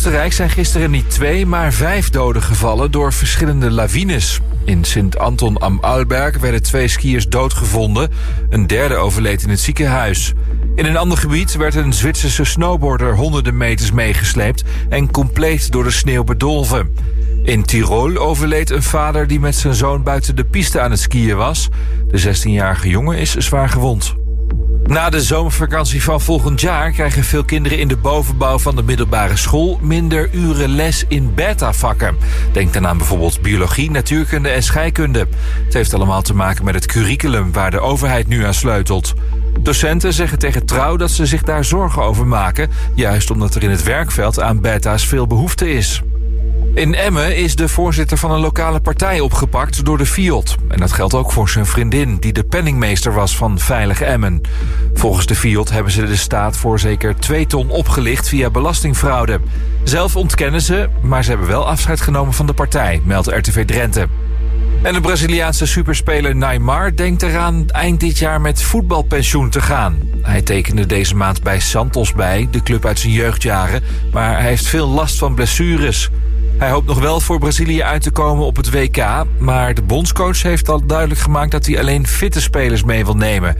Oostenrijk zijn gisteren niet twee, maar vijf doden gevallen door verschillende lawines. In Sint-Anton am Arlberg werden twee skiers doodgevonden. Een derde overleed in het ziekenhuis. In een ander gebied werd een Zwitserse snowboarder honderden meters meegesleept en compleet door de sneeuw bedolven. In Tirol overleed een vader die met zijn zoon buiten de piste aan het skiën was. De 16-jarige jongen is zwaar gewond. Na de zomervakantie van volgend jaar krijgen veel kinderen in de bovenbouw van de middelbare school minder uren les in beta-vakken. Denk dan aan bijvoorbeeld biologie, natuurkunde en scheikunde. Het heeft allemaal te maken met het curriculum waar de overheid nu aan sleutelt. Docenten zeggen tegen Trouw dat ze zich daar zorgen over maken, juist omdat er in het werkveld aan beta's veel behoefte is. In Emmen is de voorzitter van een lokale partij opgepakt door de FIOD. En dat geldt ook voor zijn vriendin, die de penningmeester was van Veilig Emmen. Volgens de FIOD hebben ze de staat voor zeker 2 ton opgelicht via belastingfraude. Zelf ontkennen ze, maar ze hebben wel afscheid genomen van de partij, meldt RTV Drenthe. En de Braziliaanse superspeler Neymar denkt eraan eind dit jaar met voetbalpensioen te gaan. Hij tekende deze maand bij Santos bij, de club uit zijn jeugdjaren, maar hij heeft veel last van blessures. Hij hoopt nog wel voor Brazilië uit te komen op het WK, maar de bondscoach heeft al duidelijk gemaakt dat hij alleen fitte spelers mee wil nemen.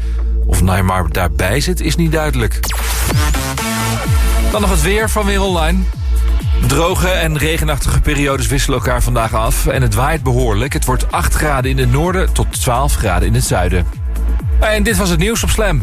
Of Neymar daarbij zit is niet duidelijk. Dan nog het weer van Weer Online. Droge en regenachtige periodes wisselen elkaar vandaag af en het waait behoorlijk. Het wordt 8 graden in het noorden tot 12 graden in het zuiden. En dit was het nieuws op Slam.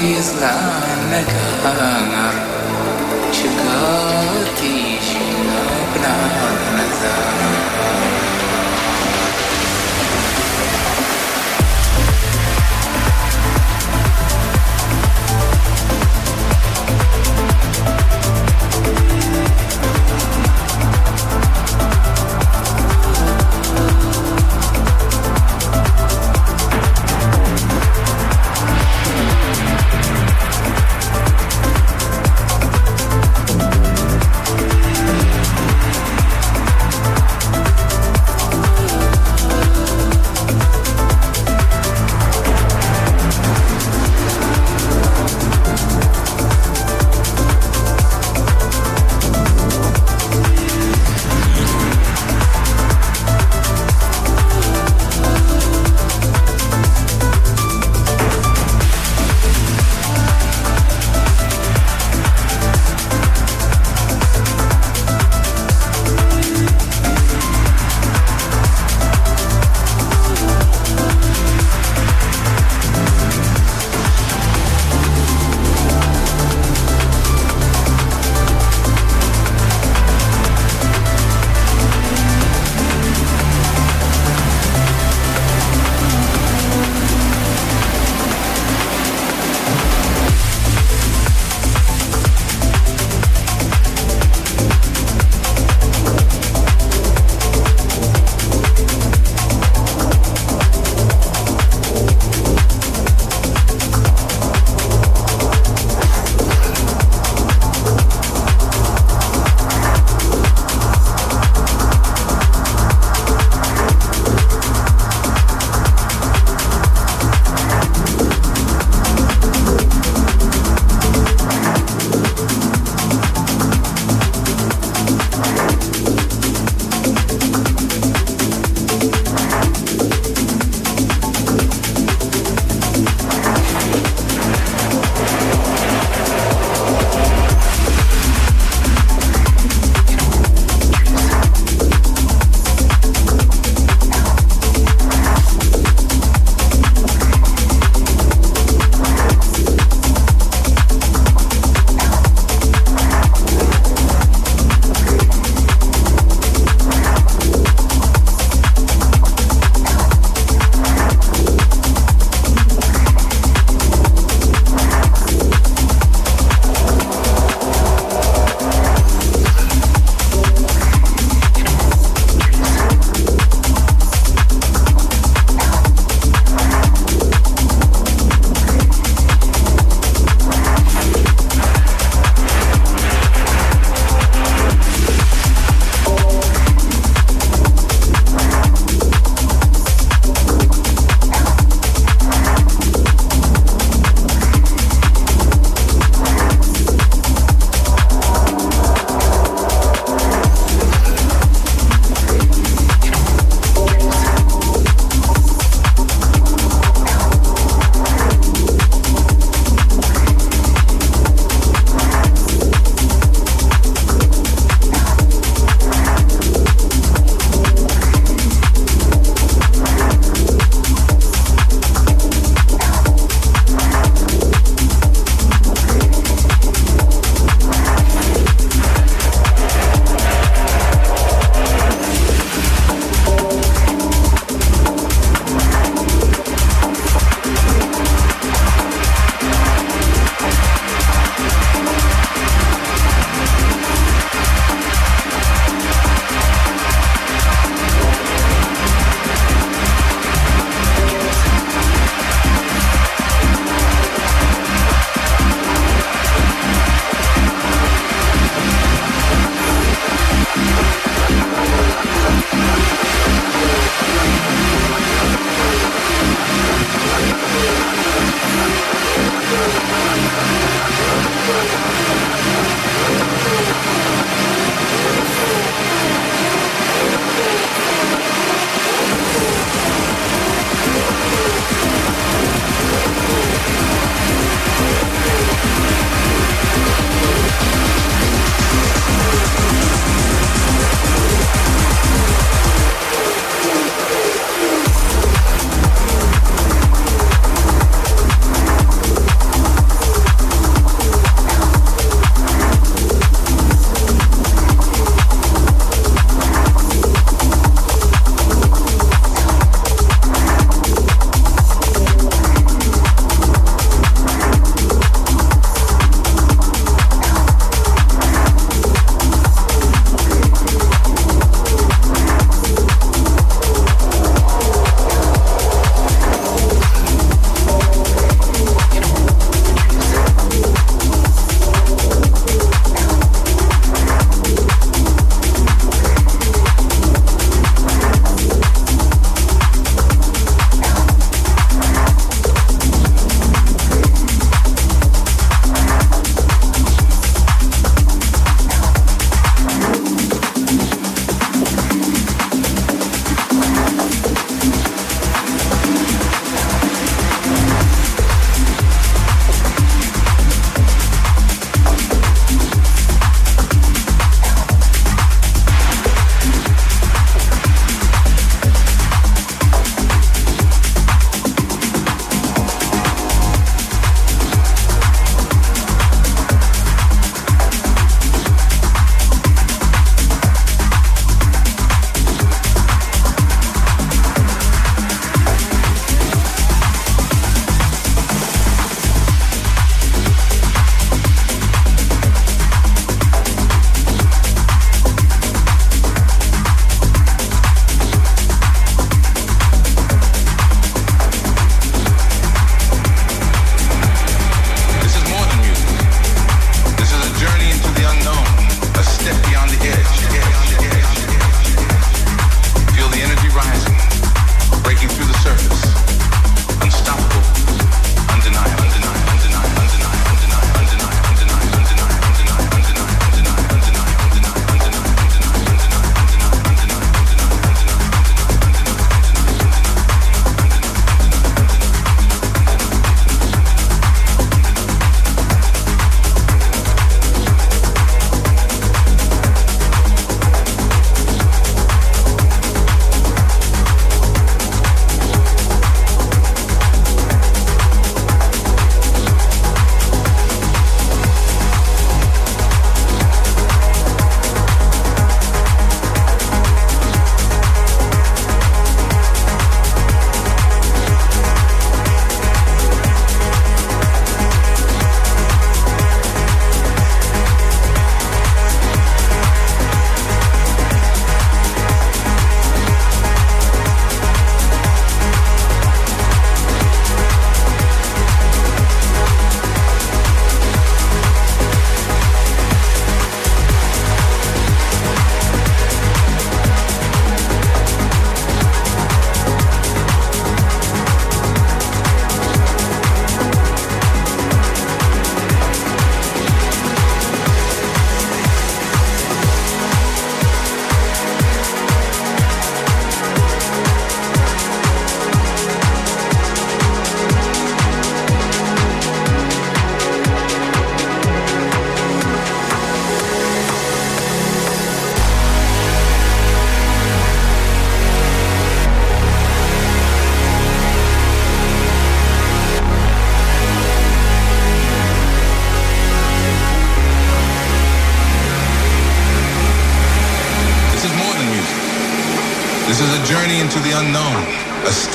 She got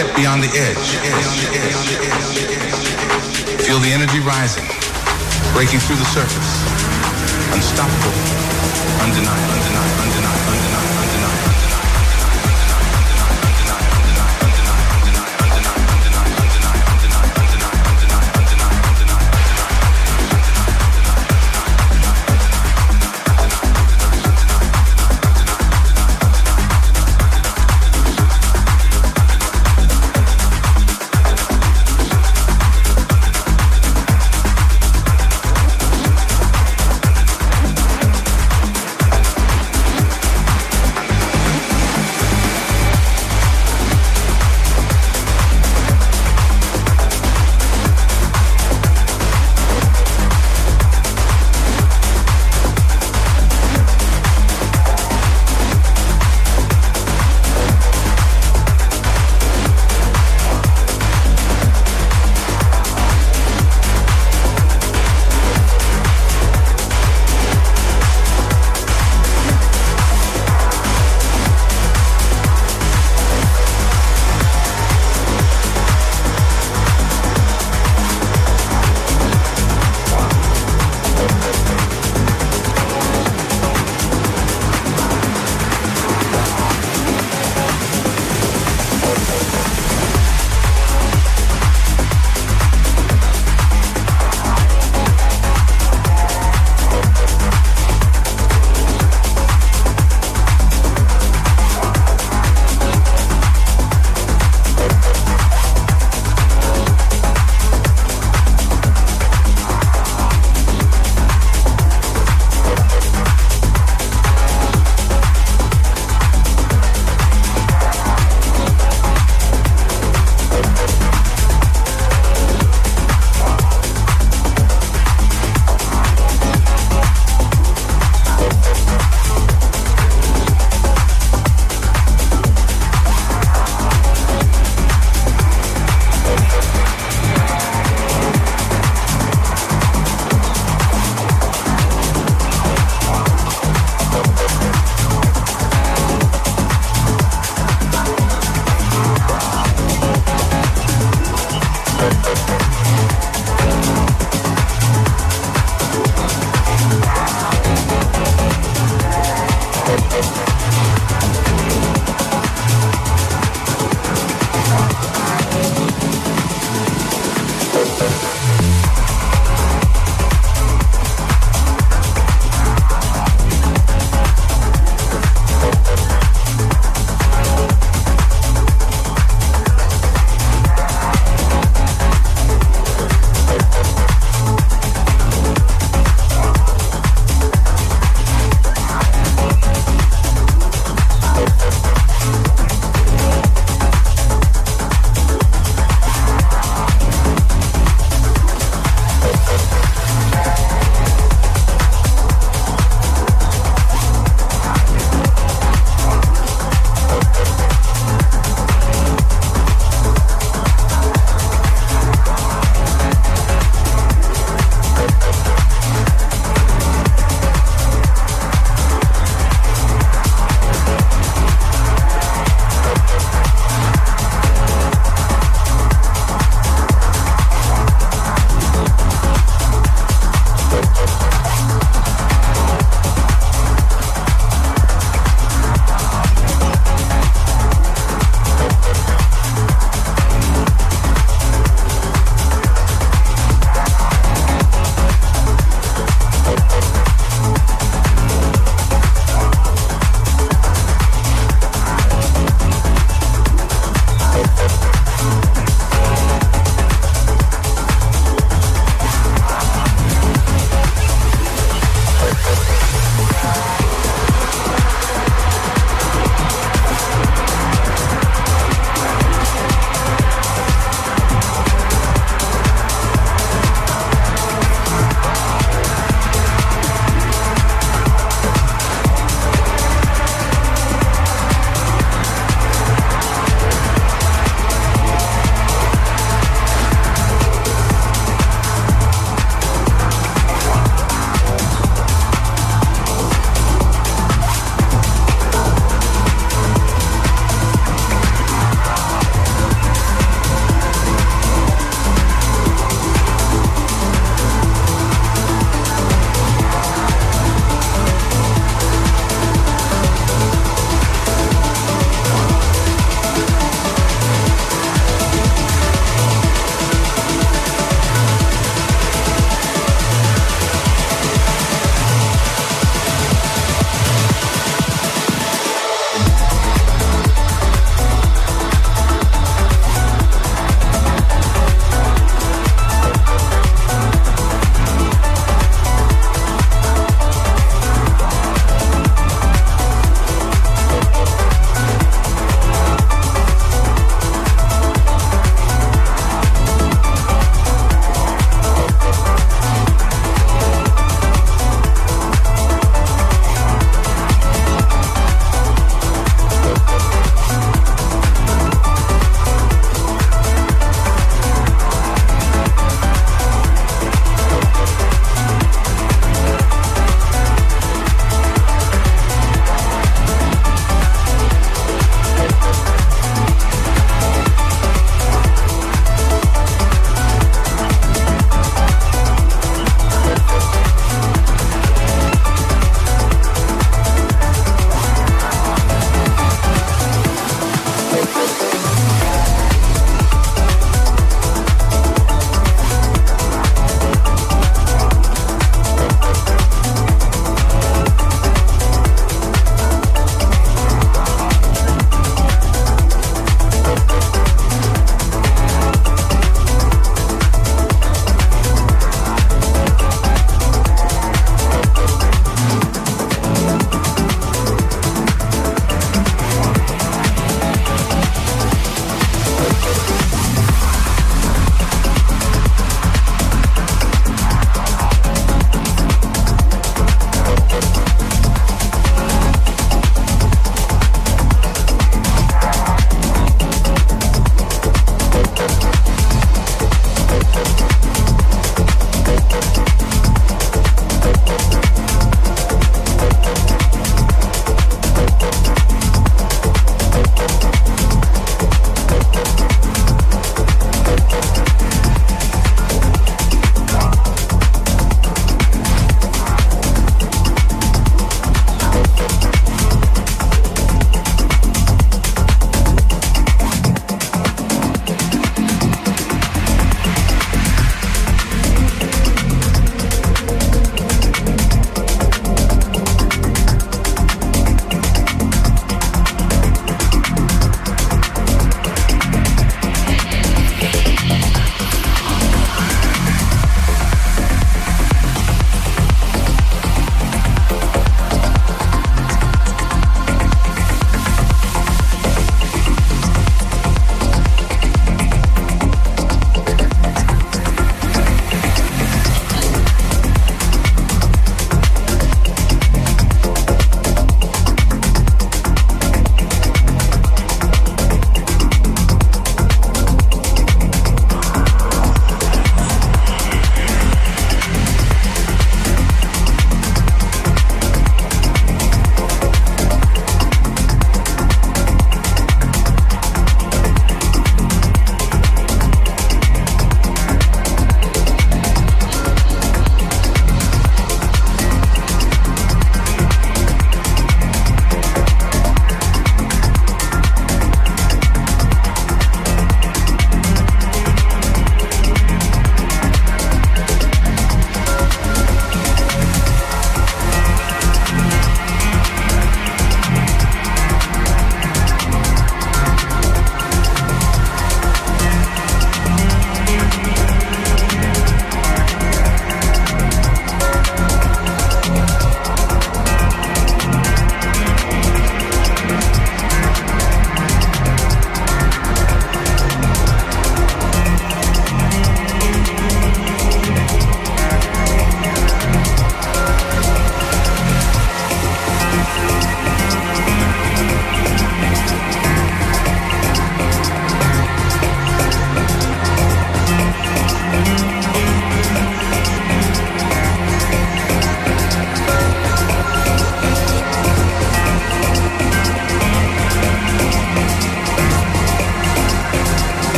step beyond the edge. Feel the energy rising, breaking through the surface. Unstoppable, undeniable.